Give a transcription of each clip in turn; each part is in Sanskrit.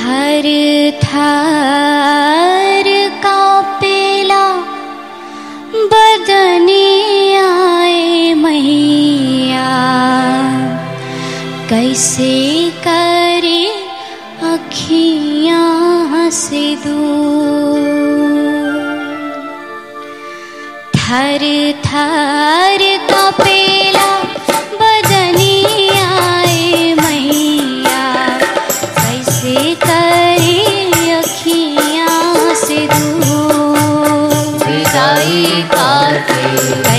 थर थर कापेला बदनी आए मैया। कैसे करे अखियाँ से दूर। थर थर काके कैसे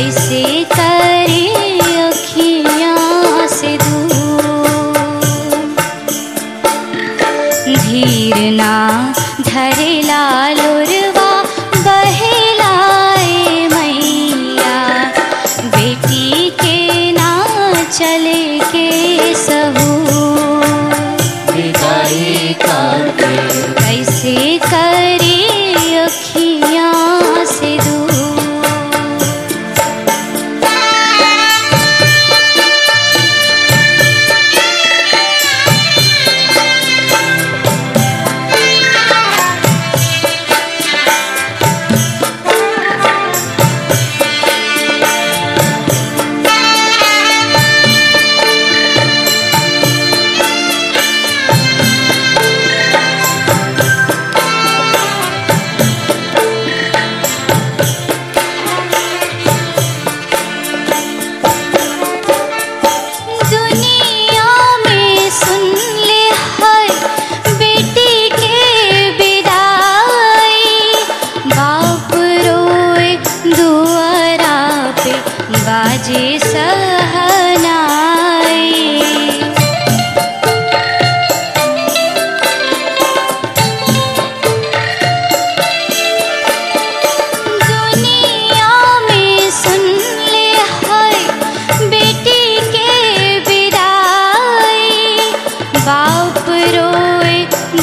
रोए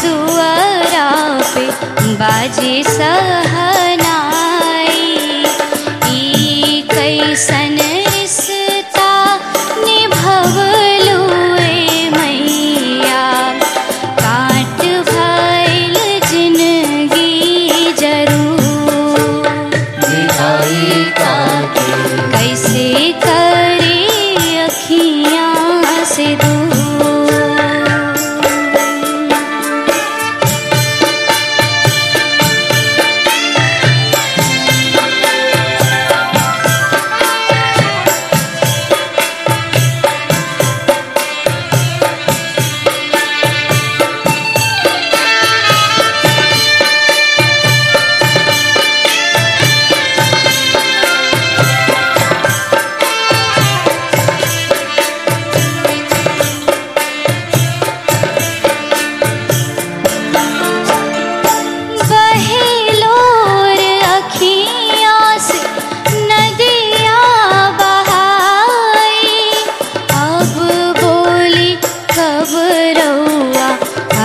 दुआरा पे बाजे सहनाई। ई कैसन रिश्ता निभवलू ए मैया। काट जिंदगी जरूर। कैसे करे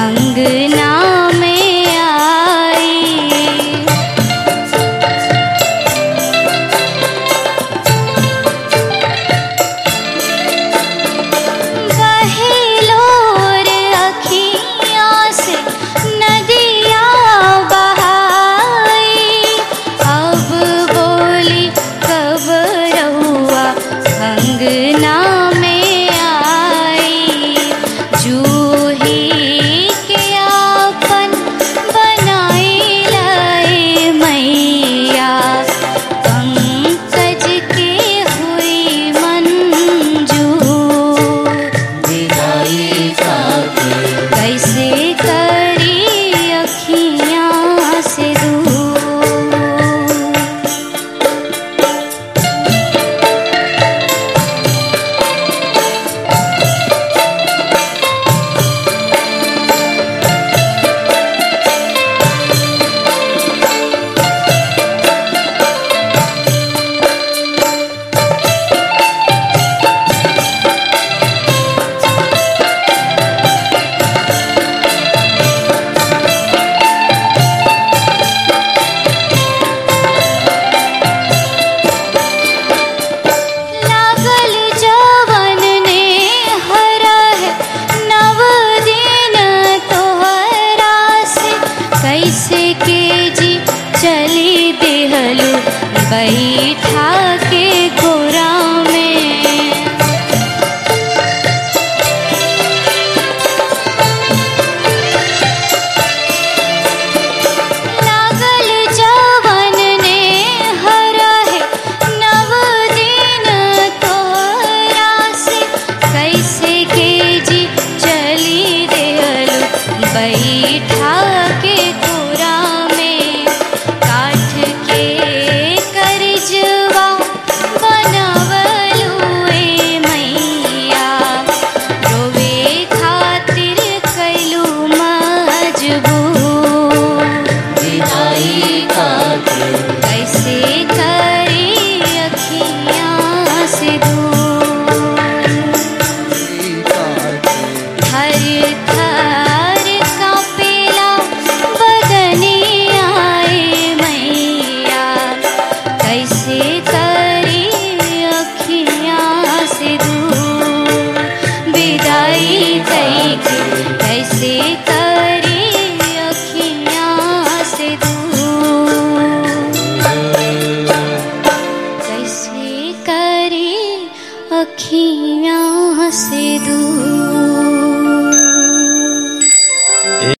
अङ्ग बैठा के गोरा में लागल जवन ने हरा है नव दिन तोरा से कैसे के जी चली देलू बै